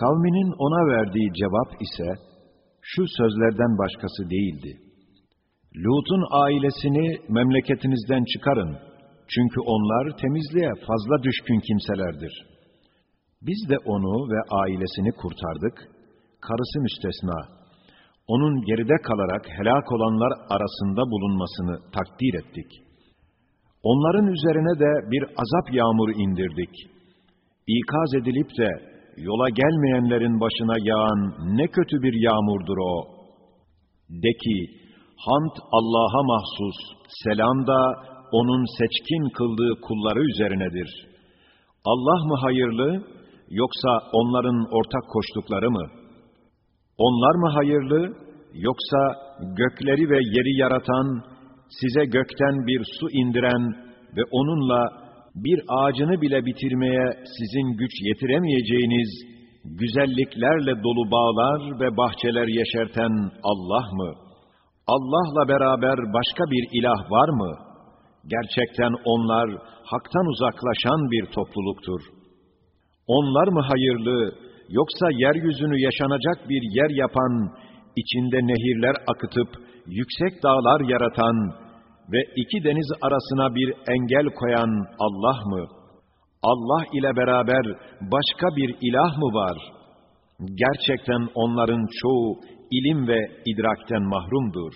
Kavminin ona verdiği cevap ise şu sözlerden başkası değildi. Lut'un ailesini memleketinizden çıkarın. Çünkü onlar temizliğe fazla düşkün kimselerdir. Biz de onu ve ailesini kurtardık, karısı müstesna. Onun geride kalarak helak olanlar arasında bulunmasını takdir ettik. Onların üzerine de bir azap yağmuru indirdik. İkaz edilip de yola gelmeyenlerin başına yağan ne kötü bir yağmurdur o. De ki, hamd Allah'a mahsus, selam da onun seçkin kıldığı kulları üzerinedir. Allah mı hayırlı, yoksa onların ortak koştukları mı? Onlar mı hayırlı, yoksa gökleri ve yeri yaratan, size gökten bir su indiren ve onunla bir ağacını bile bitirmeye sizin güç yetiremeyeceğiniz, güzelliklerle dolu bağlar ve bahçeler yeşerten Allah mı? Allah'la beraber başka bir ilah var mı? Gerçekten onlar haktan uzaklaşan bir topluluktur. Onlar mı hayırlı, yoksa yeryüzünü yaşanacak bir yer yapan, içinde nehirler akıtıp, yüksek dağlar yaratan ve iki deniz arasına bir engel koyan Allah mı? Allah ile beraber başka bir ilah mı var? Gerçekten onların çoğu ilim ve idrakten mahrumdur.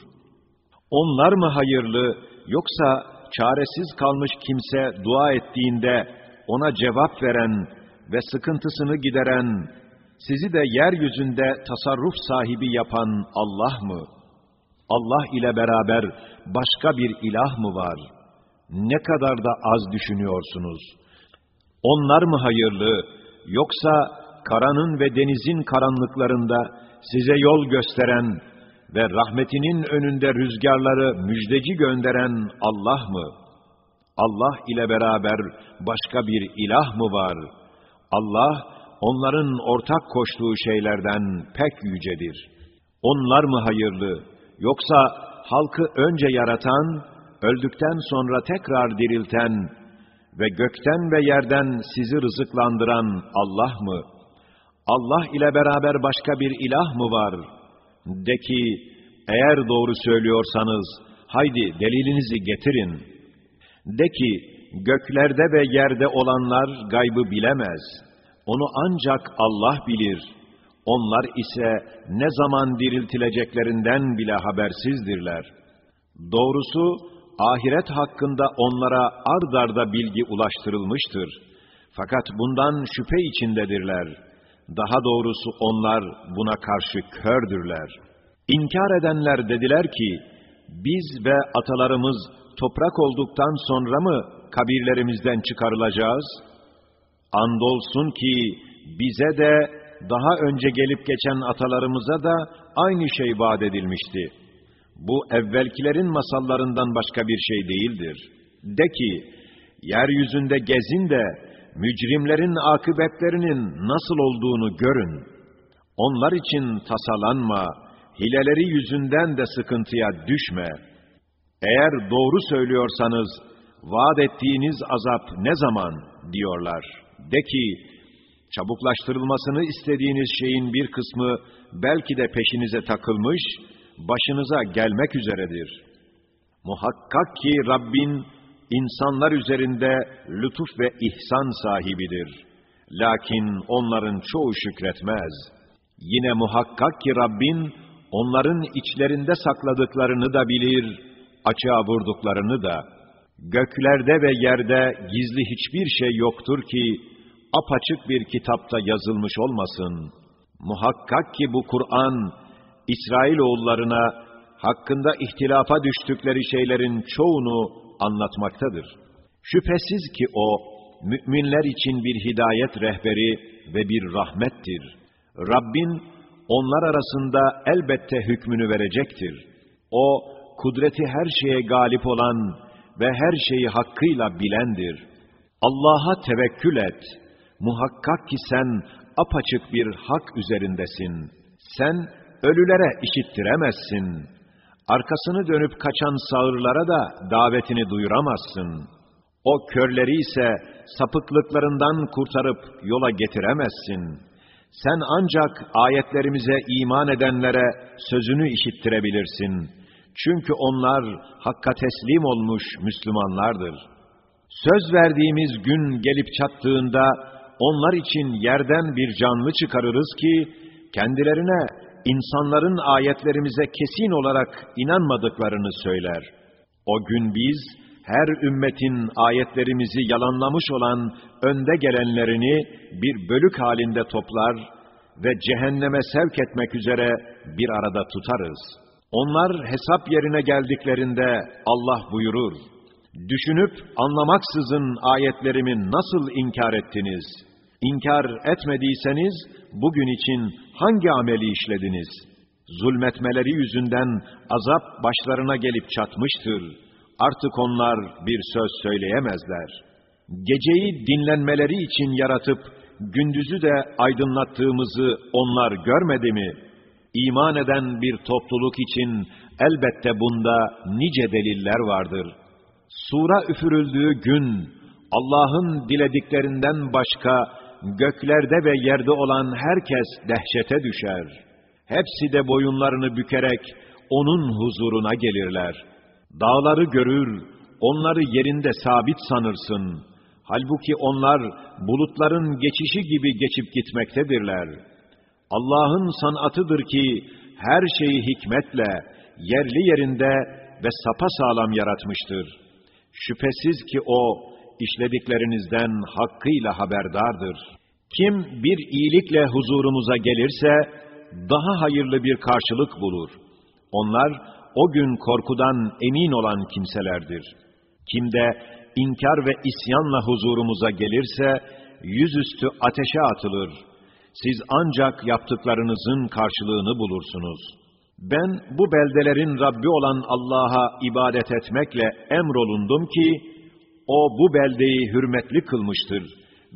Onlar mı hayırlı, yoksa çaresiz kalmış kimse dua ettiğinde ona cevap veren ve sıkıntısını gideren, sizi de yeryüzünde tasarruf sahibi yapan Allah mı? Allah ile beraber başka bir ilah mı var? Ne kadar da az düşünüyorsunuz. Onlar mı hayırlı, yoksa karanın ve denizin karanlıklarında size yol gösteren ve rahmetinin önünde rüzgarları müjdeci gönderen Allah mı? Allah ile beraber başka bir ilah mı var? Allah, onların ortak koştuğu şeylerden pek yücedir. Onlar mı hayırlı, yoksa halkı önce yaratan, öldükten sonra tekrar dirilten ve gökten ve yerden sizi rızıklandıran Allah mı? Allah ile beraber başka bir ilah mı var? De ki, eğer doğru söylüyorsanız, haydi delilinizi getirin. De ki, göklerde ve yerde olanlar gaybı bilemez. Onu ancak Allah bilir. Onlar ise ne zaman diriltileceklerinden bile habersizdirler. Doğrusu, ahiret hakkında onlara ard arda bilgi ulaştırılmıştır. Fakat bundan şüphe içindedirler. Daha doğrusu onlar buna karşı kördürler. İnkar edenler dediler ki, biz ve atalarımız toprak olduktan sonra mı kabirlerimizden çıkarılacağız? Andolsun ki bize de daha önce gelip geçen atalarımıza da aynı şey vaat edilmişti. Bu evvelkilerin masallarından başka bir şey değildir. De ki, yeryüzünde gezin de mücrimlerin akıbetlerinin nasıl olduğunu görün. Onlar için tasalanma, hileleri yüzünden de sıkıntıya düşme. Eğer doğru söylüyorsanız, vaat ettiğiniz azap ne zaman diyorlar. De ki, çabuklaştırılmasını istediğiniz şeyin bir kısmı belki de peşinize takılmış, başınıza gelmek üzeredir. Muhakkak ki Rabbin, insanlar üzerinde lütuf ve ihsan sahibidir. Lakin onların çoğu şükretmez. Yine muhakkak ki Rabbin, onların içlerinde sakladıklarını da bilir, açığa vurduklarını da. Göklerde ve yerde gizli hiçbir şey yoktur ki, apaçık bir kitapta yazılmış olmasın. Muhakkak ki bu Kur'an, İsrailoğullarına hakkında ihtilafa düştükleri şeylerin çoğunu anlatmaktadır. Şüphesiz ki o, müminler için bir hidayet rehberi ve bir rahmettir. Rabbin, onlar arasında elbette hükmünü verecektir. O, kudreti her şeye galip olan ve her şeyi hakkıyla bilendir. Allah'a tevekkül et. Muhakkak ki sen apaçık bir hak üzerindesin. Sen, ölülere işittiremezsin. Arkasını dönüp kaçan sağırlara da davetini duyuramazsın. O körleri ise sapıklıklarından kurtarıp yola getiremezsin. Sen ancak ayetlerimize iman edenlere sözünü işittirebilirsin. Çünkü onlar hakka teslim olmuş Müslümanlardır. Söz verdiğimiz gün gelip çattığında onlar için yerden bir canlı çıkarırız ki kendilerine insanların ayetlerimize kesin olarak inanmadıklarını söyler. O gün biz her ümmetin ayetlerimizi yalanlamış olan önde gelenlerini bir bölük halinde toplar ve cehenneme sevk etmek üzere bir arada tutarız. Onlar hesap yerine geldiklerinde Allah buyurur, Düşünüp anlamaksızın ayetlerimi nasıl inkar ettiniz? İnkar etmediyseniz bugün için hangi ameli işlediniz? Zulmetmeleri yüzünden azap başlarına gelip çatmıştır. Artık onlar bir söz söyleyemezler. Geceyi dinlenmeleri için yaratıp gündüzü de aydınlattığımızı onlar görmedi mi? İman eden bir topluluk için elbette bunda nice deliller vardır.'' Sura üfürüldüğü gün Allah'ın dilediklerinden başka göklerde ve yerde olan herkes dehşete düşer. Hepsi de boyunlarını bükerek onun huzuruna gelirler. Dağları görür, onları yerinde sabit sanırsın. Halbuki onlar bulutların geçişi gibi geçip gitmektedirler. Allah'ın sanatıdır ki her şeyi hikmetle, yerli yerinde ve sapa sağlam yaratmıştır.'' Şüphesiz ki o, işlediklerinizden hakkıyla haberdardır. Kim bir iyilikle huzurumuza gelirse, daha hayırlı bir karşılık bulur. Onlar, o gün korkudan emin olan kimselerdir. Kim de inkar ve isyanla huzurumuza gelirse, yüzüstü ateşe atılır. Siz ancak yaptıklarınızın karşılığını bulursunuz.'' Ben bu beldelerin Rabbi olan Allah'a ibadet etmekle emrolundum ki, O bu beldeyi hürmetli kılmıştır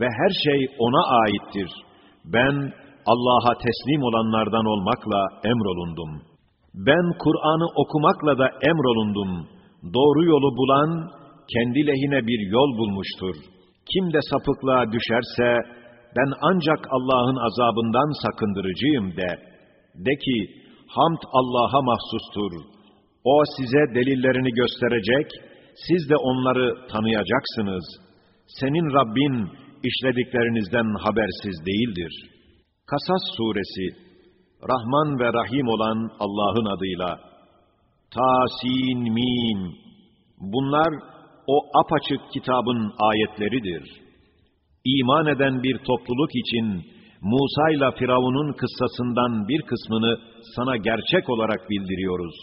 ve her şey O'na aittir. Ben Allah'a teslim olanlardan olmakla emrolundum. Ben Kur'an'ı okumakla da emrolundum. Doğru yolu bulan, kendi lehine bir yol bulmuştur. Kim de sapıklığa düşerse, ben ancak Allah'ın azabından sakındırıcıyım de. De ki, Hamd Allah'a mahsustur. O size delillerini gösterecek, siz de onları tanıyacaksınız. Senin Rabbin işlediklerinizden habersiz değildir. Kasas suresi Rahman ve Rahim olan Allah'ın adıyla Tasin Mim Bunlar o apaçık kitabın ayetleridir. İman eden bir topluluk için Musa ile Firavun'un kıssasından bir kısmını sana gerçek olarak bildiriyoruz.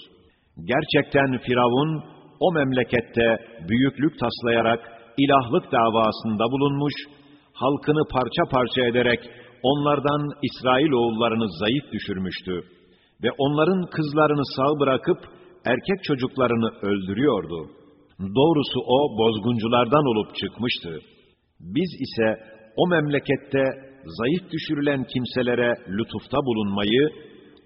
Gerçekten Firavun o memlekette büyüklük taslayarak ilahlık davasında bulunmuş, halkını parça parça ederek onlardan İsrail oğullarını zayıf düşürmüştü ve onların kızlarını sağ bırakıp erkek çocuklarını öldürüyordu. Doğrusu o bozgunculardan olup çıkmıştı. Biz ise o memlekette zayıf düşürülen kimselere lütufta bulunmayı,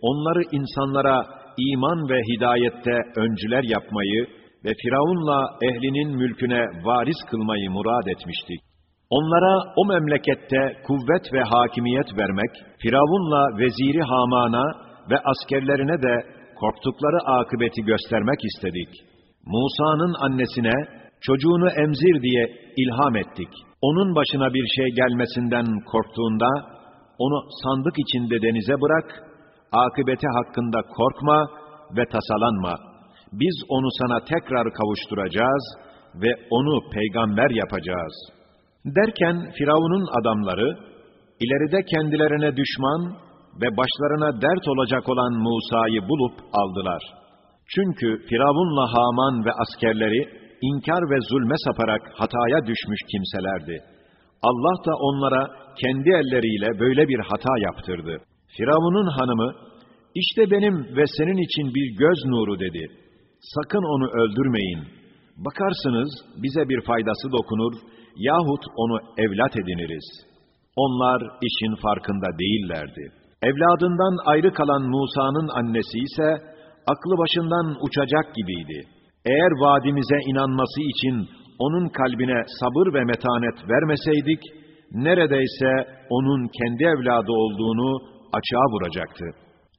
onları insanlara iman ve hidayette öncüler yapmayı ve Firavun'la ehlinin mülküne varis kılmayı murad etmiştik. Onlara o memlekette kuvvet ve hakimiyet vermek, Firavun'la veziri Haman'a ve askerlerine de korktukları akıbeti göstermek istedik. Musa'nın annesine çocuğunu emzir diye ilham ettik.'' Onun başına bir şey gelmesinden korktuğunda, onu sandık içinde denize bırak, akıbeti hakkında korkma ve tasalanma. Biz onu sana tekrar kavuşturacağız ve onu peygamber yapacağız. Derken Firavun'un adamları, ileride kendilerine düşman ve başlarına dert olacak olan Musa'yı bulup aldılar. Çünkü Firavun'la Haman ve askerleri, inkar ve zulme saparak hataya düşmüş kimselerdi. Allah da onlara kendi elleriyle böyle bir hata yaptırdı. Firavun'un hanımı, işte benim ve senin için bir göz nuru dedi. Sakın onu öldürmeyin. Bakarsınız bize bir faydası dokunur yahut onu evlat ediniriz. Onlar işin farkında değillerdi. Evladından ayrı kalan Musa'nın annesi ise aklı başından uçacak gibiydi. Eğer vaadimize inanması için onun kalbine sabır ve metanet vermeseydik, neredeyse onun kendi evladı olduğunu açığa vuracaktı.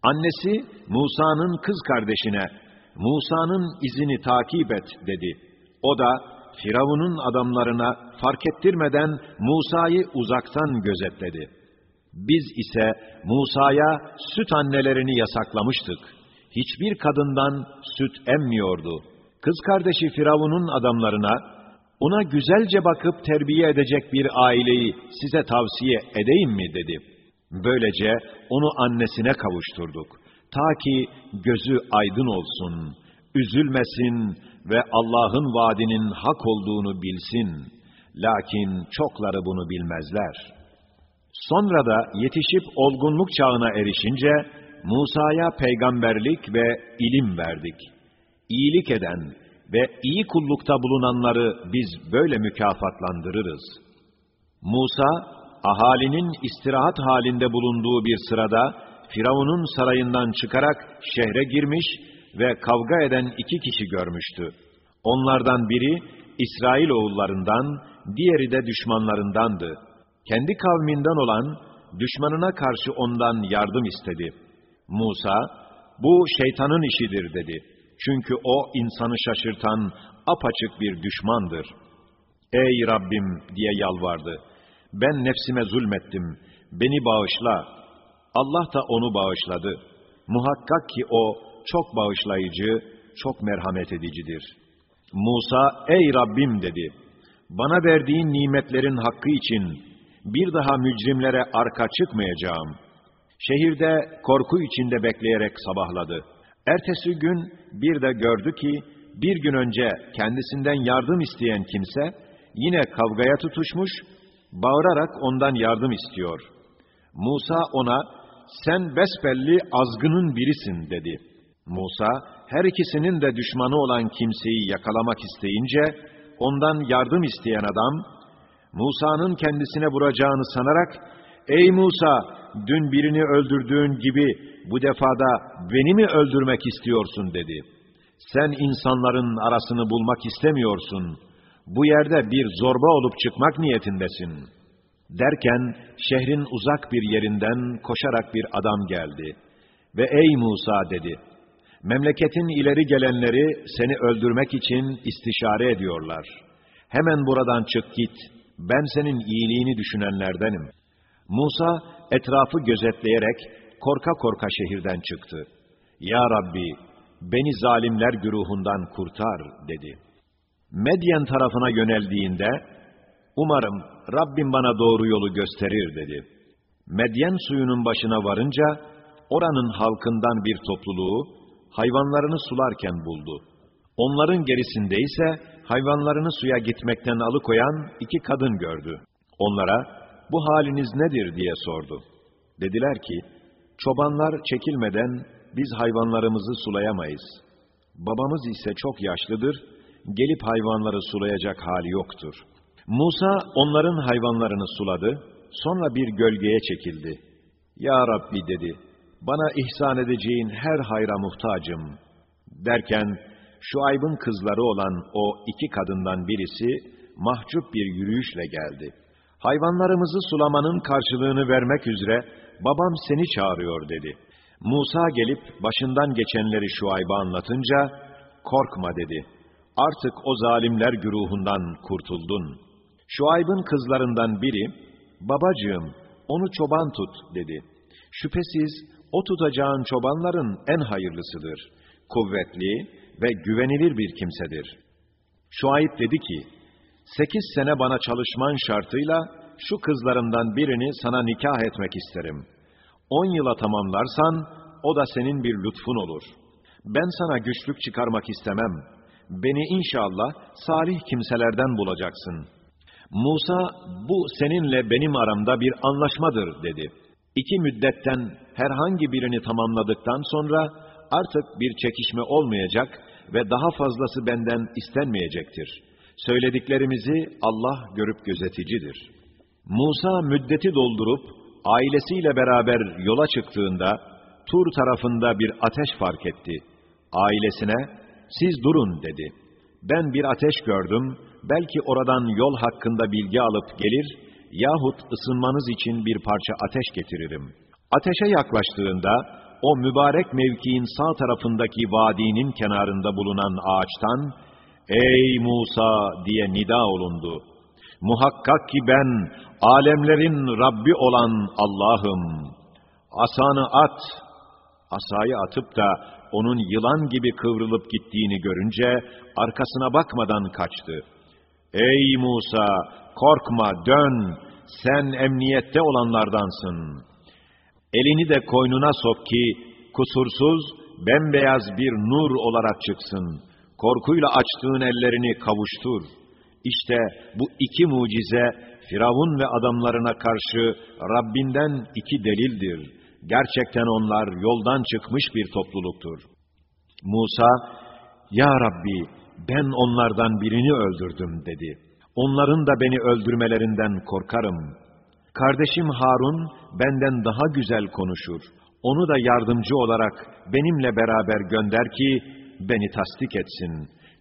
Annesi Musa'nın kız kardeşine Musa'nın izini takip et dedi. O da Firavun'un adamlarına fark ettirmeden Musa'yı uzaktan gözetledi. Biz ise Musa'ya süt annelerini yasaklamıştık. Hiçbir kadından süt emmiyordu. Kız kardeşi Firavun'un adamlarına, ona güzelce bakıp terbiye edecek bir aileyi size tavsiye edeyim mi dedi. Böylece onu annesine kavuşturduk. Ta ki gözü aydın olsun, üzülmesin ve Allah'ın vaadinin hak olduğunu bilsin. Lakin çokları bunu bilmezler. Sonra da yetişip olgunluk çağına erişince Musa'ya peygamberlik ve ilim verdik. İyilik eden ve iyi kullukta bulunanları biz böyle mükafatlandırırız. Musa, ahalinin istirahat halinde bulunduğu bir sırada Firavun'un sarayından çıkarak şehre girmiş ve kavga eden iki kişi görmüştü. Onlardan biri İsrail oğullarından, diğeri de düşmanlarındandı. Kendi kavminden olan düşmanına karşı ondan yardım istedi. Musa, bu şeytanın işidir dedi. Çünkü o insanı şaşırtan apaçık bir düşmandır. Ey Rabbim diye yalvardı. Ben nefsime zulmettim. Beni bağışla. Allah da onu bağışladı. Muhakkak ki o çok bağışlayıcı, çok merhamet edicidir. Musa, ey Rabbim dedi. Bana verdiğin nimetlerin hakkı için bir daha mücrimlere arka çıkmayacağım. Şehirde korku içinde bekleyerek sabahladı. Ertesi gün bir de gördü ki, bir gün önce kendisinden yardım isteyen kimse, yine kavgaya tutuşmuş, bağırarak ondan yardım istiyor. Musa ona, sen besbelli azgının birisin dedi. Musa, her ikisinin de düşmanı olan kimseyi yakalamak isteyince, ondan yardım isteyen adam, Musa'nın kendisine vuracağını sanarak, Ey Musa, dün birini öldürdüğün gibi bu defada beni mi öldürmek istiyorsun dedi. Sen insanların arasını bulmak istemiyorsun. Bu yerde bir zorba olup çıkmak niyetindesin. Derken şehrin uzak bir yerinden koşarak bir adam geldi. Ve ey Musa dedi, memleketin ileri gelenleri seni öldürmek için istişare ediyorlar. Hemen buradan çık git, ben senin iyiliğini düşünenlerdenim. Musa etrafı gözetleyerek korka korka şehirden çıktı. Ya Rabbi, beni zalimler güruhundan kurtar dedi. Medyen tarafına yöneldiğinde, umarım Rabbim bana doğru yolu gösterir dedi. Medyen suyunun başına varınca, oranın halkından bir topluluğu, hayvanlarını sularken buldu. Onların gerisinde ise, hayvanlarını suya gitmekten alıkoyan iki kadın gördü. Onlara, bu haliniz nedir diye sordu. Dediler ki, çobanlar çekilmeden biz hayvanlarımızı sulayamayız. Babamız ise çok yaşlıdır, gelip hayvanları sulayacak hali yoktur. Musa onların hayvanlarını suladı, sonra bir gölgeye çekildi. Ya Rabbi dedi, bana ihsan edeceğin her hayra muhtacım. Derken, Şuayb'ın kızları olan o iki kadından birisi, mahcup bir yürüyüşle geldi. Hayvanlarımızı sulamanın karşılığını vermek üzere, babam seni çağırıyor dedi. Musa gelip başından geçenleri Şuayb'a anlatınca, korkma dedi. Artık o zalimler güruhundan kurtuldun. Şuayb'ın kızlarından biri, babacığım onu çoban tut dedi. Şüphesiz o tutacağın çobanların en hayırlısıdır. Kuvvetli ve güvenilir bir kimsedir. Şuayb dedi ki, sekiz sene bana çalışman şartıyla şu kızlarımdan birini sana nikah etmek isterim. On yıla tamamlarsan, o da senin bir lütfun olur. Ben sana güçlük çıkarmak istemem. Beni inşallah salih kimselerden bulacaksın. Musa, bu seninle benim aramda bir anlaşmadır dedi. İki müddetten herhangi birini tamamladıktan sonra artık bir çekişme olmayacak ve daha fazlası benden istenmeyecektir. Söylediklerimizi Allah görüp gözeticidir. Musa müddeti doldurup ailesiyle beraber yola çıktığında Tur tarafında bir ateş fark etti. Ailesine siz durun dedi. Ben bir ateş gördüm, belki oradan yol hakkında bilgi alıp gelir yahut ısınmanız için bir parça ateş getiririm. Ateşe yaklaştığında, o mübarek mevkiin sağ tarafındaki vadinin kenarında bulunan ağaçtan, Ey Musa diye nida olundu. Muhakkak ki ben, alemlerin Rabbi olan Allah'ım. Asanı at. Asayı atıp da onun yılan gibi kıvrılıp gittiğini görünce arkasına bakmadan kaçtı. Ey Musa, korkma, dön. Sen emniyette olanlardansın. Elini de koynuna sok ki kusursuz, bembeyaz bir nur olarak çıksın. Korkuyla açtığın ellerini kavuştur. İşte bu iki mucize Firavun ve adamlarına karşı Rabbinden iki delildir. Gerçekten onlar yoldan çıkmış bir topluluktur. Musa, Ya Rabbi ben onlardan birini öldürdüm dedi. Onların da beni öldürmelerinden korkarım. Kardeşim Harun benden daha güzel konuşur. Onu da yardımcı olarak benimle beraber gönder ki beni tasdik etsin.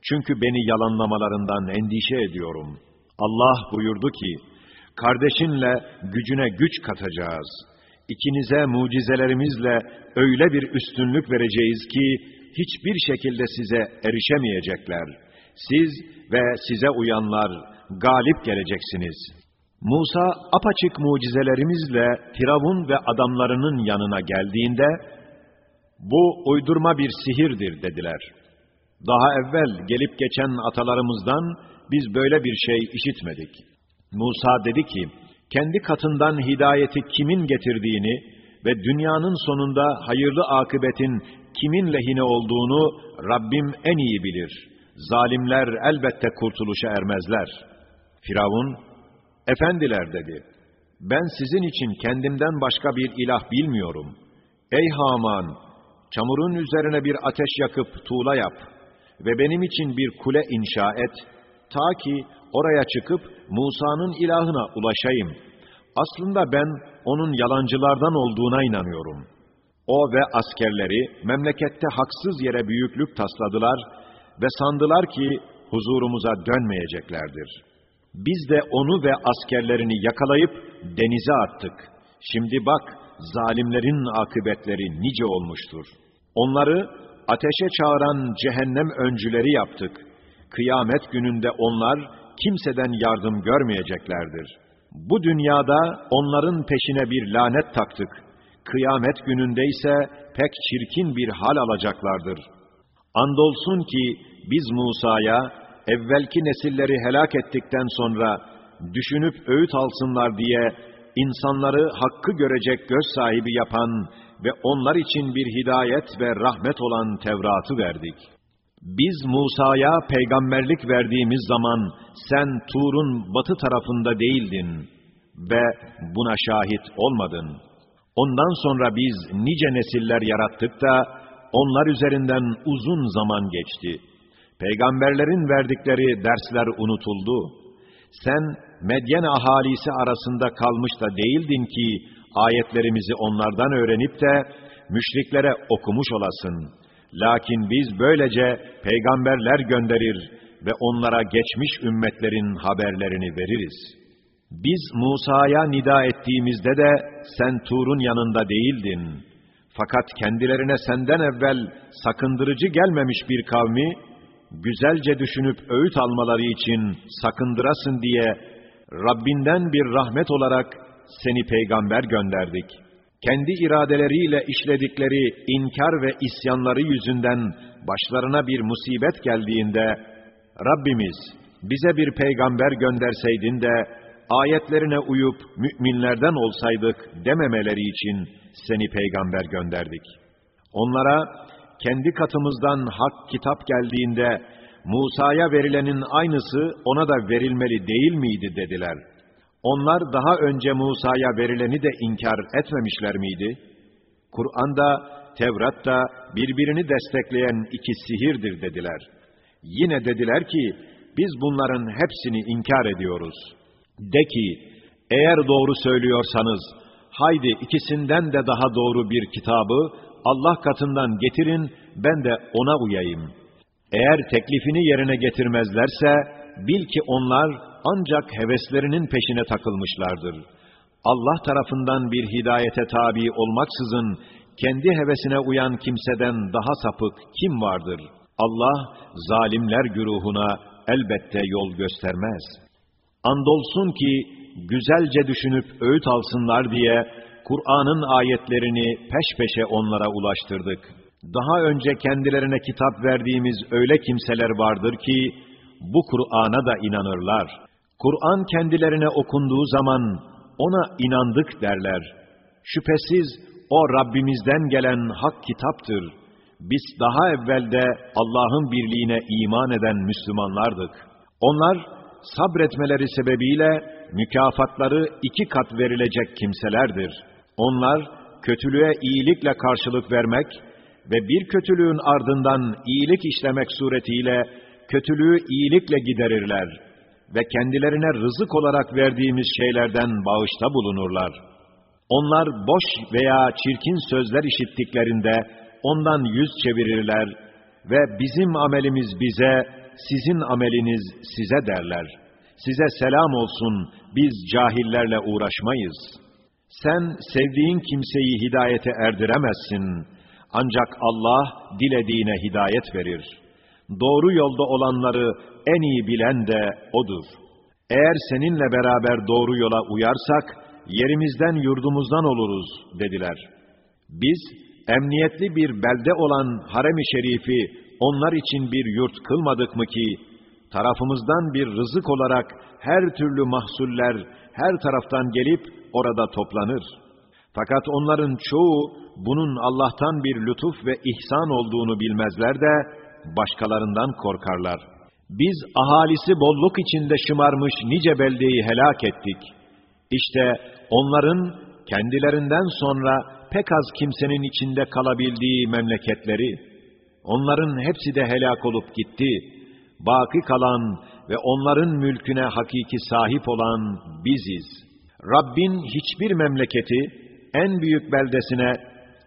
Çünkü beni yalanlamalarından endişe ediyorum. Allah buyurdu ki, kardeşinle gücüne güç katacağız. İkinize mucizelerimizle öyle bir üstünlük vereceğiz ki, hiçbir şekilde size erişemeyecekler. Siz ve size uyanlar galip geleceksiniz. Musa apaçık mucizelerimizle Firavun ve adamlarının yanına geldiğinde, bu uydurma bir sihirdir dediler. Daha evvel gelip geçen atalarımızdan biz böyle bir şey işitmedik. Musa dedi ki, kendi katından hidayeti kimin getirdiğini ve dünyanın sonunda hayırlı akıbetin kimin lehine olduğunu Rabbim en iyi bilir. Zalimler elbette kurtuluşa ermezler. Firavun, efendiler dedi, ben sizin için kendimden başka bir ilah bilmiyorum. Ey Haman, çamurun üzerine bir ateş yakıp tuğla yap ve benim için bir kule inşa et, ta ki oraya çıkıp Musa'nın ilahına ulaşayım. Aslında ben onun yalancılardan olduğuna inanıyorum. O ve askerleri memlekette haksız yere büyüklük tasladılar ve sandılar ki huzurumuza dönmeyeceklerdir. Biz de onu ve askerlerini yakalayıp denize attık. Şimdi bak, zalimlerin akıbetleri nice olmuştur. Onları ateşe çağıran cehennem öncüleri yaptık. Kıyamet gününde onlar kimseden yardım görmeyeceklerdir. Bu dünyada onların peşine bir lanet taktık. Kıyamet gününde ise pek çirkin bir hal alacaklardır. Andolsun ki biz Musa'ya evvelki nesilleri helak ettikten sonra düşünüp öğüt alsınlar diye insanları hakkı görecek göz sahibi yapan ve onlar için bir hidayet ve rahmet olan Tevrat'ı verdik. Biz Musa'ya peygamberlik verdiğimiz zaman sen Tur'un batı tarafında değildin ve buna şahit olmadın. Ondan sonra biz nice nesiller yarattık da onlar üzerinden uzun zaman geçti. Peygamberlerin verdikleri dersler unutuldu. Sen Medyen ahalisi arasında kalmış da değildin ki ayetlerimizi onlardan öğrenip de müşriklere okumuş olasın. Lakin biz böylece peygamberler gönderir ve onlara geçmiş ümmetlerin haberlerini veririz. Biz Musa'ya nida ettiğimizde de sen Tur'un yanında değildin. Fakat kendilerine senden evvel sakındırıcı gelmemiş bir kavmi, güzelce düşünüp öğüt almaları için sakındırasın diye Rabbinden bir rahmet olarak seni peygamber gönderdik. Kendi iradeleriyle işledikleri inkar ve isyanları yüzünden başlarına bir musibet geldiğinde, Rabbimiz bize bir peygamber gönderseydin de ayetlerine uyup müminlerden olsaydık dememeleri için seni peygamber gönderdik. Onlara kendi katımızdan hak kitap geldiğinde Musa'ya verilenin aynısı ona da verilmeli değil miydi dediler. Onlar daha önce Musa'ya verileni de inkar etmemişler miydi? Kur'an'da, Tevrat'ta birbirini destekleyen iki sihirdir dediler. Yine dediler ki, biz bunların hepsini inkar ediyoruz. De ki, eğer doğru söylüyorsanız, haydi ikisinden de daha doğru bir kitabı Allah katından getirin, ben de ona uyayım. Eğer teklifini yerine getirmezlerse, bil ki onlar ancak heveslerinin peşine takılmışlardır. Allah tarafından bir hidayete tabi olmaksızın, kendi hevesine uyan kimseden daha sapık kim vardır? Allah, zalimler güruhuna elbette yol göstermez. Andolsun ki, güzelce düşünüp öğüt alsınlar diye, Kur'an'ın ayetlerini peş peşe onlara ulaştırdık. Daha önce kendilerine kitap verdiğimiz öyle kimseler vardır ki, bu Kur'an'a da inanırlar. Kur'an kendilerine okunduğu zaman, ona inandık derler. Şüphesiz o Rabbimizden gelen hak kitaptır. Biz daha evvelde Allah'ın birliğine iman eden Müslümanlardık. Onlar sabretmeleri sebebiyle mükafatları iki kat verilecek kimselerdir. Onlar kötülüğe iyilikle karşılık vermek ve bir kötülüğün ardından iyilik işlemek suretiyle kötülüğü iyilikle giderirler ve kendilerine rızık olarak verdiğimiz şeylerden bağışta bulunurlar. Onlar boş veya çirkin sözler işittiklerinde ondan yüz çevirirler ve bizim amelimiz bize, sizin ameliniz size derler. Size selam olsun, biz cahillerle uğraşmayız. Sen sevdiğin kimseyi hidayete erdiremezsin. Ancak Allah dilediğine hidayet verir. Doğru yolda olanları en iyi bilen de O'dur. Eğer seninle beraber doğru yola uyarsak, yerimizden yurdumuzdan oluruz dediler. Biz, emniyetli bir belde olan harem-i şerifi onlar için bir yurt kılmadık mı ki, tarafımızdan bir rızık olarak her türlü mahsuller her taraftan gelip orada toplanır. Fakat onların çoğu bunun Allah'tan bir lütuf ve ihsan olduğunu bilmezler de başkalarından korkarlar. Biz ahalisi bolluk içinde şımarmış nice beldeyi helak ettik. İşte onların kendilerinden sonra pek az kimsenin içinde kalabildiği memleketleri, onların hepsi de helak olup gitti. Baki kalan ve onların mülküne hakiki sahip olan biziz. Rabbin hiçbir memleketi en büyük beldesine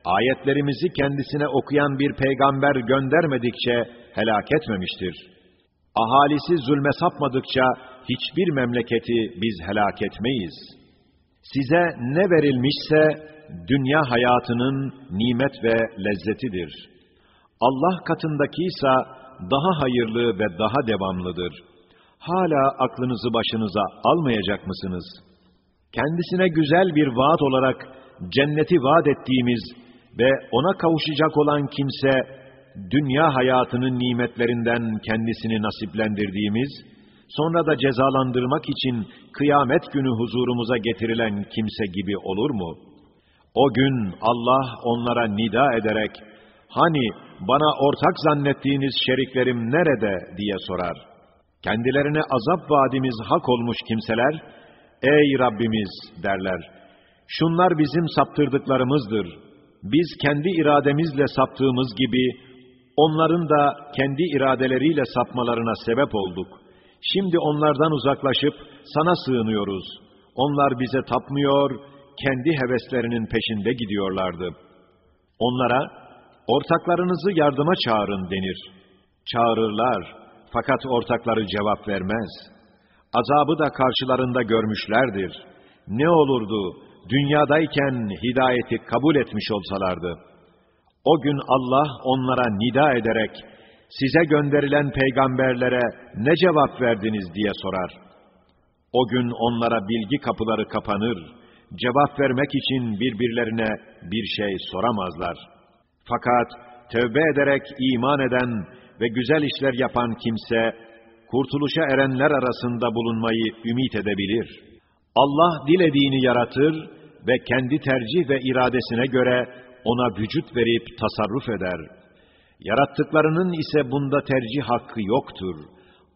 ayetlerimizi kendisine okuyan bir peygamber göndermedikçe helak etmemiştir. Ahalisi zulme sapmadıkça hiçbir memleketi biz helak etmeyiz. Size ne verilmişse dünya hayatının nimet ve lezzetidir. Allah katındaki ise daha hayırlı ve daha devamlıdır. Hala aklınızı başınıza almayacak mısınız? Kendisine güzel bir vaat olarak cenneti vaat ettiğimiz ve ona kavuşacak olan kimse, dünya hayatının nimetlerinden kendisini nasiplendirdiğimiz, sonra da cezalandırmak için kıyamet günü huzurumuza getirilen kimse gibi olur mu? O gün Allah onlara nida ederek, hani bana ortak zannettiğiniz şeriklerim nerede diye sorar. Kendilerine azap vaadimiz hak olmuş kimseler, ey Rabbimiz derler, şunlar bizim saptırdıklarımızdır. Biz kendi irademizle saptığımız gibi, onların da kendi iradeleriyle sapmalarına sebep olduk. Şimdi onlardan uzaklaşıp sana sığınıyoruz. Onlar bize tapmıyor, kendi heveslerinin peşinde gidiyorlardı. Onlara, ortaklarınızı yardıma çağırın denir. Çağırırlar, fakat ortakları cevap vermez. Azabı da karşılarında görmüşlerdir. Ne olurdu, dünyadayken hidayeti kabul etmiş olsalardı. O gün Allah onlara nida ederek, size gönderilen peygamberlere ne cevap verdiniz diye sorar. O gün onlara bilgi kapıları kapanır, cevap vermek için birbirlerine bir şey soramazlar. Fakat tövbe ederek iman eden ve güzel işler yapan kimse, kurtuluşa erenler arasında bulunmayı ümit edebilir. Allah dilediğini yaratır ve kendi tercih ve iradesine göre ona vücut verip tasarruf eder. Yarattıklarının ise bunda tercih hakkı yoktur.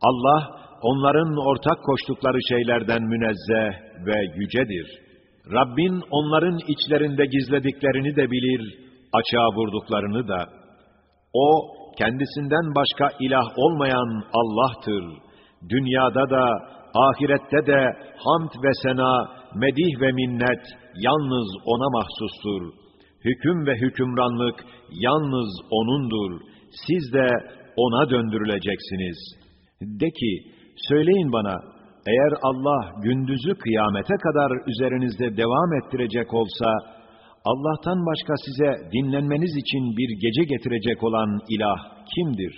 Allah, onların ortak koştukları şeylerden münezzeh ve yücedir. Rabbin onların içlerinde gizlediklerini de bilir, açığa vurduklarını da. O, kendisinden başka ilah olmayan Allah'tır. Dünyada da, ahirette de hamd ve sena, medih ve minnet yalnız O'na mahsustur. Hüküm ve hükümranlık yalnız O'nundur. Siz de O'na döndürüleceksiniz. De ki, söyleyin bana, Eğer Allah gündüzü kıyamete kadar üzerinizde devam ettirecek olsa, Allah'tan başka size dinlenmeniz için bir gece getirecek olan ilah kimdir?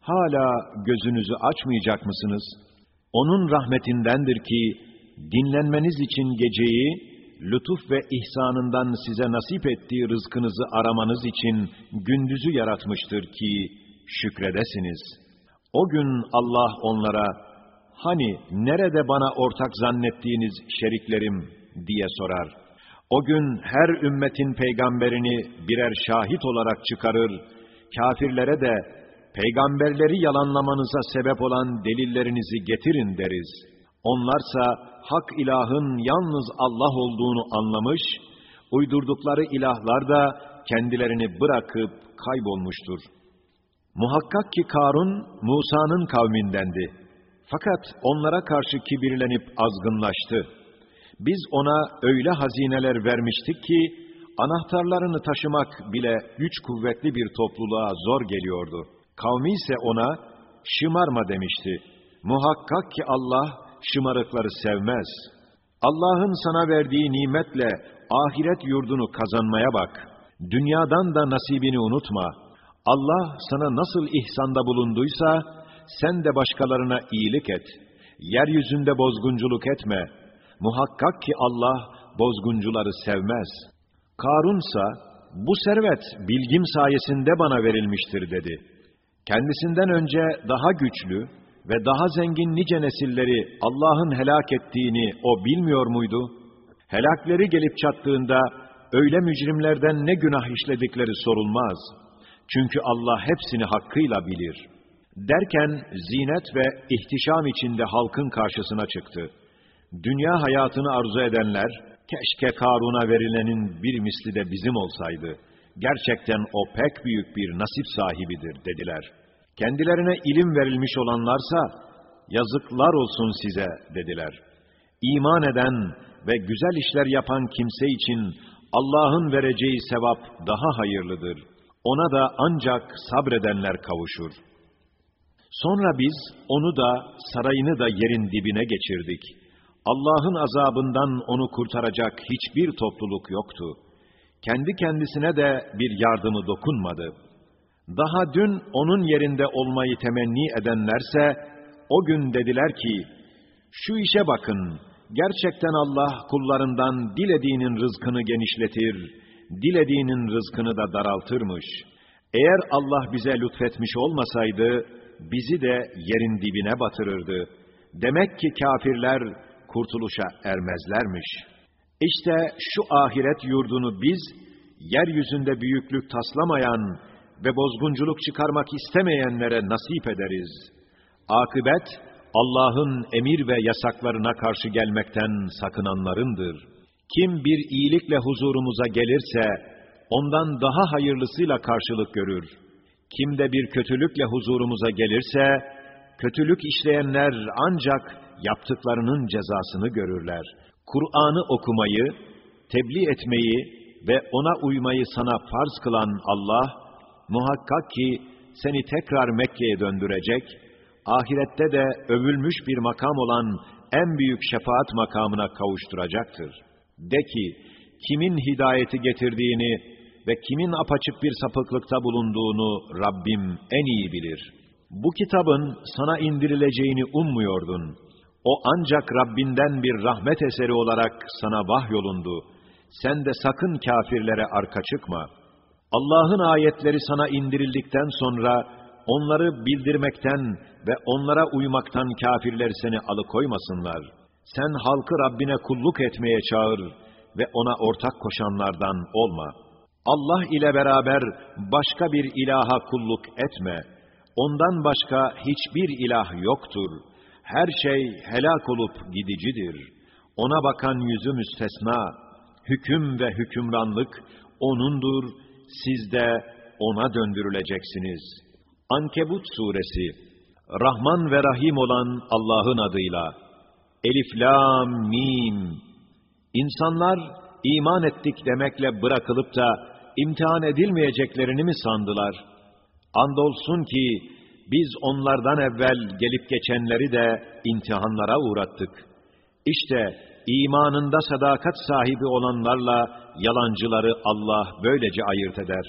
Hala gözünüzü açmayacak mısınız? Onun rahmetindendir ki, dinlenmeniz için geceyi, lütuf ve ihsanından size nasip ettiği rızkınızı aramanız için gündüzü yaratmıştır ki şükredesiniz. O gün Allah onlara, hani nerede bana ortak zannettiğiniz şeriklerim diye sorar. O gün her ümmetin peygamberini birer şahit olarak çıkarır, kafirlere de peygamberleri yalanlamanıza sebep olan delillerinizi getirin deriz. Onlarsa hak ilahın yalnız Allah olduğunu anlamış, uydurdukları ilahlar da kendilerini bırakıp kaybolmuştur. Muhakkak ki Karun, Musa'nın kavmindendi. Fakat onlara karşı kibirlenip azgınlaştı. Biz ona öyle hazineler vermiştik ki, anahtarlarını taşımak bile güç kuvvetli bir topluluğa zor geliyordu. Kavmi ise ona, şımarma demişti. Muhakkak ki Allah, şımarıkları sevmez. Allah'ın sana verdiği nimetle ahiret yurdunu kazanmaya bak. Dünyadan da nasibini unutma. Allah sana nasıl ihsanda bulunduysa, sen de başkalarına iyilik et. Yeryüzünde bozgunculuk etme. Muhakkak ki Allah bozguncuları sevmez. Karunsa, bu servet bilgim sayesinde bana verilmiştir dedi. Kendisinden önce daha güçlü, ve daha zengin nice nesilleri Allah'ın helak ettiğini o bilmiyor muydu? Helakleri gelip çattığında öyle mücrimlerden ne günah işledikleri sorulmaz. Çünkü Allah hepsini hakkıyla bilir. Derken zinet ve ihtişam içinde halkın karşısına çıktı. Dünya hayatını arzu edenler, keşke Karun'a verilenin bir misli de bizim olsaydı. Gerçekten o pek büyük bir nasip sahibidir dediler.'' Kendilerine ilim verilmiş olanlarsa, yazıklar olsun size dediler. İman eden ve güzel işler yapan kimse için Allah'ın vereceği sevap daha hayırlıdır. Ona da ancak sabredenler kavuşur. Sonra biz onu da sarayını da yerin dibine geçirdik. Allah'ın azabından onu kurtaracak hiçbir topluluk yoktu. Kendi kendisine de bir yardımı dokunmadı.'' Daha dün onun yerinde olmayı temenni edenlerse, o gün dediler ki, şu işe bakın, gerçekten Allah kullarından dilediğinin rızkını genişletir, dilediğinin rızkını da daraltırmış. Eğer Allah bize lütfetmiş olmasaydı, bizi de yerin dibine batırırdı. Demek ki kafirler kurtuluşa ermezlermiş. İşte şu ahiret yurdunu biz, yeryüzünde büyüklük taslamayan, ve bozgunculuk çıkarmak istemeyenlere nasip ederiz. Akıbet, Allah'ın emir ve yasaklarına karşı gelmekten sakınanlarındır. Kim bir iyilikle huzurumuza gelirse, ondan daha hayırlısıyla karşılık görür. Kim de bir kötülükle huzurumuza gelirse, kötülük işleyenler ancak yaptıklarının cezasını görürler. Kur'an'ı okumayı, tebliğ etmeyi ve ona uymayı sana farz kılan Allah, Muhakkak ki seni tekrar Mekke'ye döndürecek, ahirette de övülmüş bir makam olan en büyük şefaat makamına kavuşturacaktır. De ki, kimin hidayeti getirdiğini ve kimin apaçık bir sapıklıkta bulunduğunu Rabbim en iyi bilir. Bu kitabın sana indirileceğini ummuyordun. O ancak Rabbinden bir rahmet eseri olarak sana vahyolundu. Sen de sakın kafirlere arka çıkma.'' Allah'ın ayetleri sana indirildikten sonra onları bildirmekten ve onlara uymaktan kafirler seni alıkoymasınlar. Sen halkı Rabbine kulluk etmeye çağır ve ona ortak koşanlardan olma. Allah ile beraber başka bir ilaha kulluk etme. Ondan başka hiçbir ilah yoktur. Her şey helak olup gidicidir. Ona bakan yüzü müstesna. Hüküm ve hükümranlık O'nundur siz de ona döndürüleceksiniz. Ankebut suresi Rahman ve Rahim olan Allah'ın adıyla Elif Lam Mim İnsanlar iman ettik demekle bırakılıp da imtihan edilmeyeceklerini mi sandılar? Andolsun ki biz onlardan evvel gelip geçenleri de imtihanlara uğrattık. İşte imanında sadakat sahibi olanlarla yalancıları Allah böylece ayırt eder.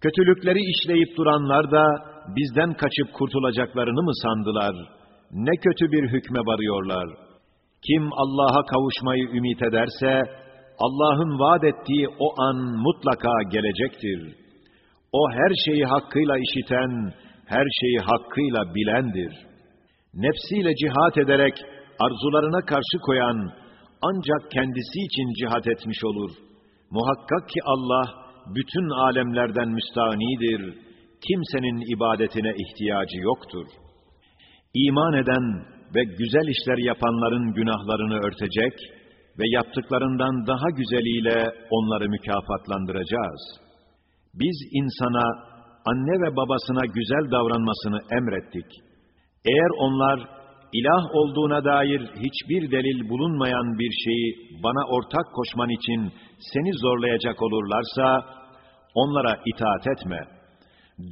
Kötülükleri işleyip duranlar da bizden kaçıp kurtulacaklarını mı sandılar? Ne kötü bir hükme varıyorlar. Kim Allah'a kavuşmayı ümit ederse, Allah'ın vaat ettiği o an mutlaka gelecektir. O her şeyi hakkıyla işiten, her şeyi hakkıyla bilendir. Nefsiyle cihat ederek arzularına karşı koyan ancak kendisi için cihat etmiş olur. Muhakkak ki Allah bütün alemlerden müstanidir. Kimsenin ibadetine ihtiyacı yoktur. İman eden ve güzel işler yapanların günahlarını örtecek ve yaptıklarından daha güzeliyle onları mükafatlandıracağız. Biz insana anne ve babasına güzel davranmasını emrettik. Eğer onlar ilah olduğuna dair hiçbir delil bulunmayan bir şeyi bana ortak koşman için seni zorlayacak olurlarsa, onlara itaat etme.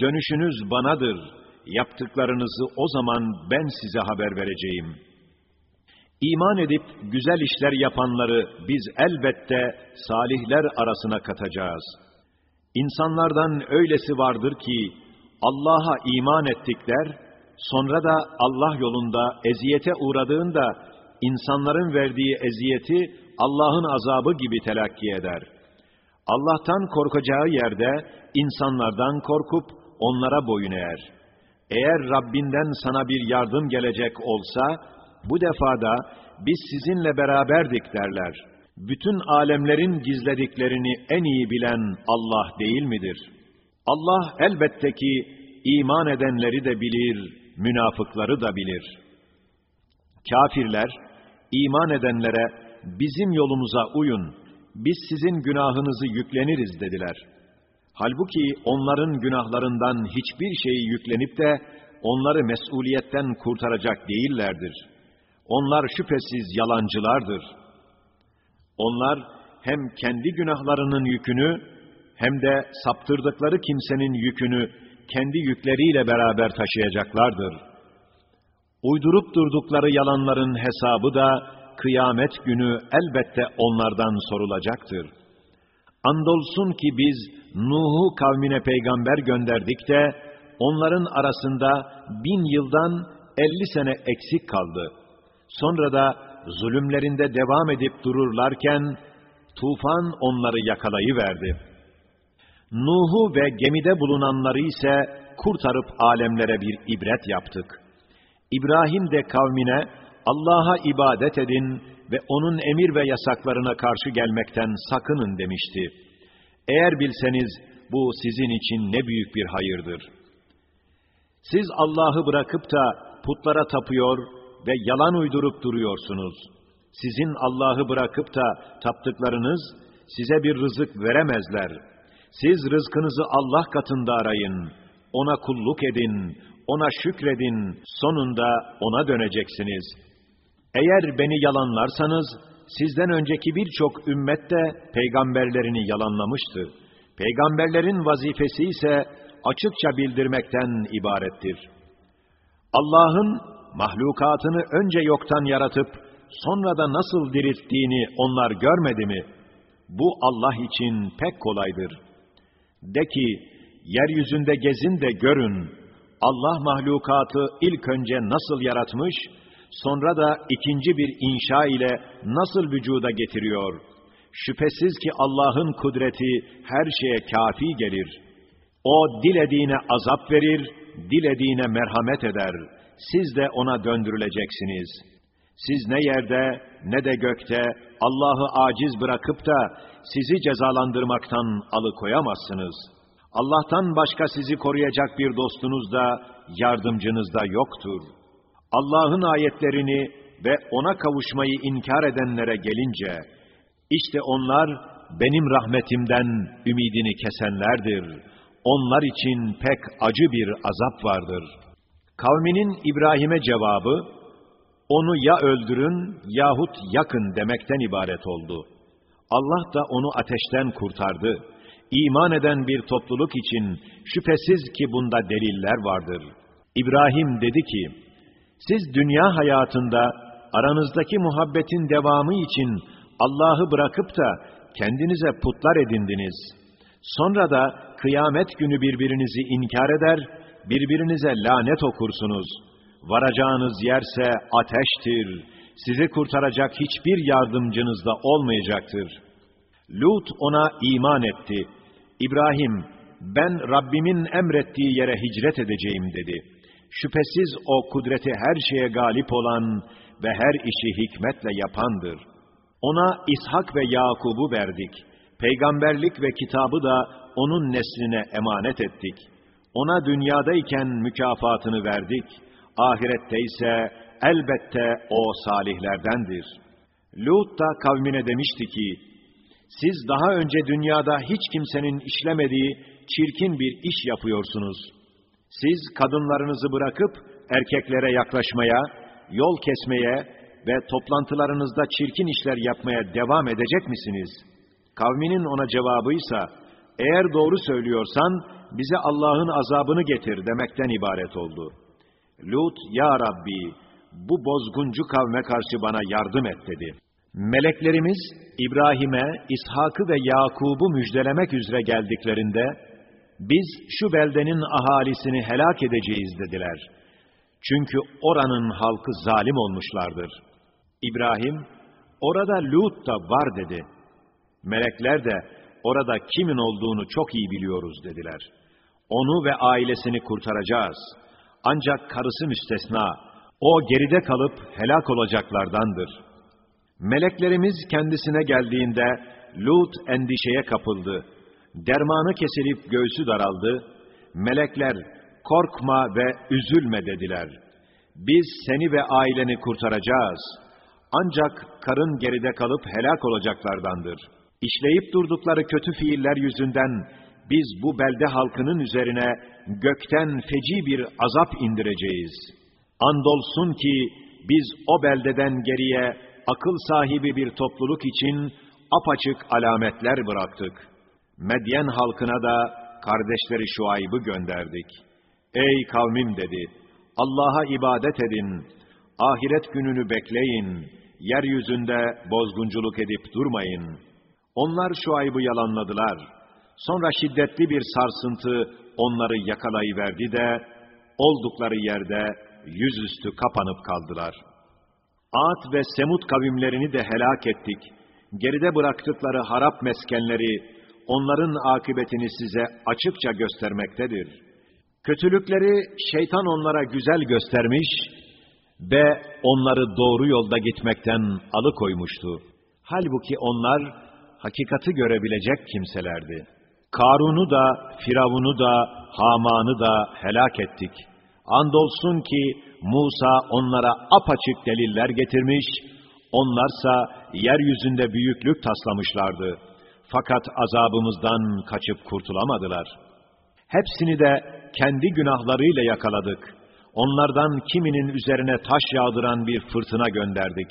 Dönüşünüz banadır. Yaptıklarınızı o zaman ben size haber vereceğim. İman edip güzel işler yapanları biz elbette salihler arasına katacağız.'' İnsanlardan öylesi vardır ki Allah'a iman ettikler, sonra da Allah yolunda eziyete uğradığında insanların verdiği eziyeti Allah'ın azabı gibi telakki eder. Allah'tan korkacağı yerde insanlardan korkup onlara boyun eğer. Eğer Rabbinden sana bir yardım gelecek olsa, bu defada biz sizinle beraberdik derler.'' bütün alemlerin gizlediklerini en iyi bilen Allah değil midir? Allah elbette ki iman edenleri de bilir, münafıkları da bilir. Kafirler, iman edenlere bizim yolumuza uyun, biz sizin günahınızı yükleniriz dediler. Halbuki onların günahlarından hiçbir şeyi yüklenip de onları mesuliyetten kurtaracak değillerdir. Onlar şüphesiz yalancılardır.'' Onlar hem kendi günahlarının yükünü hem de saptırdıkları kimsenin yükünü kendi yükleriyle beraber taşıyacaklardır. Uydurup durdukları yalanların hesabı da kıyamet günü elbette onlardan sorulacaktır. Andolsun ki biz Nuh'u kavmine peygamber gönderdik de onların arasında bin yıldan elli sene eksik kaldı. Sonra da zulümlerinde devam edip dururlarken, tufan onları yakalayıverdi. Nuh'u ve gemide bulunanları ise kurtarıp alemlere bir ibret yaptık. İbrahim de kavmine Allah'a ibadet edin ve onun emir ve yasaklarına karşı gelmekten sakının demişti. Eğer bilseniz bu sizin için ne büyük bir hayırdır. Siz Allah'ı bırakıp da putlara tapıyor ve yalan uydurup duruyorsunuz. Sizin Allah'ı bırakıp da taptıklarınız size bir rızık veremezler. Siz rızkınızı Allah katında arayın, ona kulluk edin, ona şükredin, sonunda ona döneceksiniz. Eğer beni yalanlarsanız, sizden önceki birçok ümmet de peygamberlerini yalanlamıştı. Peygamberlerin vazifesi ise açıkça bildirmekten ibarettir. Allah'ın mahlukatını önce yoktan yaratıp sonra da nasıl dirilttiğini onlar görmedi mi? Bu Allah için pek kolaydır. De ki, yeryüzünde gezin de görün. Allah mahlukatı ilk önce nasıl yaratmış, sonra da ikinci bir inşa ile nasıl vücuda getiriyor. Şüphesiz ki Allah'ın kudreti her şeye kafi gelir. O dilediğine azap verir, dilediğine merhamet eder.'' siz de ona döndürüleceksiniz. Siz ne yerde ne de gökte Allah'ı aciz bırakıp da sizi cezalandırmaktan alıkoyamazsınız. Allah'tan başka sizi koruyacak bir dostunuz da yardımcınız da yoktur. Allah'ın ayetlerini ve ona kavuşmayı inkar edenlere gelince, işte onlar benim rahmetimden ümidini kesenlerdir. Onlar için pek acı bir azap vardır.'' Kavminin İbrahim'e cevabı, onu ya öldürün yahut yakın demekten ibaret oldu. Allah da onu ateşten kurtardı. İman eden bir topluluk için şüphesiz ki bunda deliller vardır. İbrahim dedi ki, siz dünya hayatında aranızdaki muhabbetin devamı için Allah'ı bırakıp da kendinize putlar edindiniz. Sonra da kıyamet günü birbirinizi inkar eder, birbirinize lanet okursunuz. Varacağınız yerse ateştir. Sizi kurtaracak hiçbir yardımcınız da olmayacaktır. Lut ona iman etti. İbrahim, ben Rabbimin emrettiği yere hicret edeceğim dedi. Şüphesiz o kudreti her şeye galip olan ve her işi hikmetle yapandır. Ona İshak ve Yakub'u verdik. Peygamberlik ve kitabı da onun nesline emanet ettik. Ona dünyadayken mükafatını verdik. Ahirette ise elbette o salihlerdendir. Lut da kavmine demişti ki, siz daha önce dünyada hiç kimsenin işlemediği çirkin bir iş yapıyorsunuz. Siz kadınlarınızı bırakıp erkeklere yaklaşmaya, yol kesmeye ve toplantılarınızda çirkin işler yapmaya devam edecek misiniz? Kavminin ona cevabıysa, eğer doğru söylüyorsan bize Allah'ın azabını getir demekten ibaret oldu. Lut, Ya Rabbi, bu bozguncu kavme karşı bana yardım et dedi. Meleklerimiz İbrahim'e, İshak'ı ve Yakub'u müjdelemek üzere geldiklerinde, biz şu beldenin ahalisini helak edeceğiz dediler. Çünkü oranın halkı zalim olmuşlardır. İbrahim, orada Lut da var dedi. Melekler de, orada kimin olduğunu çok iyi biliyoruz dediler. Onu ve ailesini kurtaracağız. Ancak karısı müstesna, o geride kalıp helak olacaklardandır. Meleklerimiz kendisine geldiğinde, Lut endişeye kapıldı. Dermanı kesilip göğsü daraldı. Melekler, korkma ve üzülme dediler. Biz seni ve aileni kurtaracağız. Ancak karın geride kalıp helak olacaklardandır. İşleyip durdukları kötü fiiller yüzünden biz bu belde halkının üzerine gökten feci bir azap indireceğiz. Andolsun ki biz o beldeden geriye akıl sahibi bir topluluk için apaçık alametler bıraktık. Medyen halkına da kardeşleri Şuayb'ı gönderdik. Ey kavmim dedi, Allah'a ibadet edin, ahiret gününü bekleyin, yeryüzünde bozgunculuk edip durmayın. Onlar Şuayb'ı yalanladılar. Sonra şiddetli bir sarsıntı onları yakalayıverdi de, oldukları yerde yüzüstü kapanıp kaldılar. Ad ve Semud kavimlerini de helak ettik. Geride bıraktıkları harap meskenleri, onların akıbetini size açıkça göstermektedir. Kötülükleri şeytan onlara güzel göstermiş ve onları doğru yolda gitmekten alıkoymuştu. Halbuki onlar hakikati görebilecek kimselerdi. Karun'u da, Firavun'u da, Haman'ı da helak ettik. Andolsun ki Musa onlara apaçık deliller getirmiş, onlarsa yeryüzünde büyüklük taslamışlardı. Fakat azabımızdan kaçıp kurtulamadılar. Hepsini de kendi günahlarıyla yakaladık. Onlardan kiminin üzerine taş yağdıran bir fırtına gönderdik.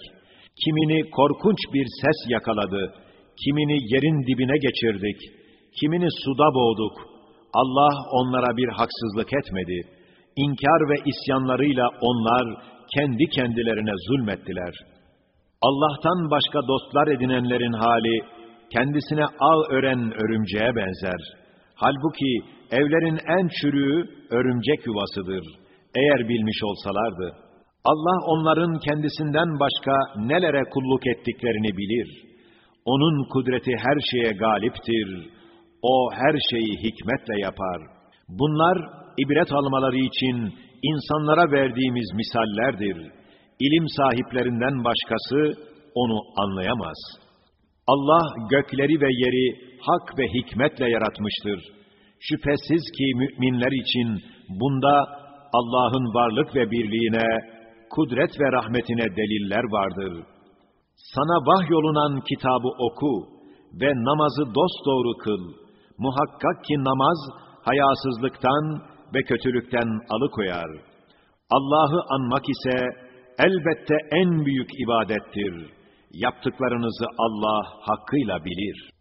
Kimini korkunç bir ses yakaladı. Kimini yerin dibine geçirdik. Kimini suda boğduk. Allah onlara bir haksızlık etmedi. İnkar ve isyanlarıyla onlar kendi kendilerine zulmettiler. Allah'tan başka dostlar edinenlerin hali, kendisine ağ ören örümceğe benzer. Halbuki evlerin en çürüğü örümcek yuvasıdır. Eğer bilmiş olsalardı. Allah onların kendisinden başka nelere kulluk ettiklerini bilir. Onun kudreti her şeye galiptir. O her şeyi hikmetle yapar. Bunlar ibret almaları için insanlara verdiğimiz misallerdir. İlim sahiplerinden başkası onu anlayamaz. Allah gökleri ve yeri hak ve hikmetle yaratmıştır. Şüphesiz ki müminler için bunda Allah'ın varlık ve birliğine, kudret ve rahmetine deliller vardır. Sana vahyolunan kitabı oku ve namazı dosdoğru kıl. Muhakkak ki namaz hayasızlıktan ve kötülükten alıkoyar. Allah'ı anmak ise elbette en büyük ibadettir. Yaptıklarınızı Allah hakkıyla bilir.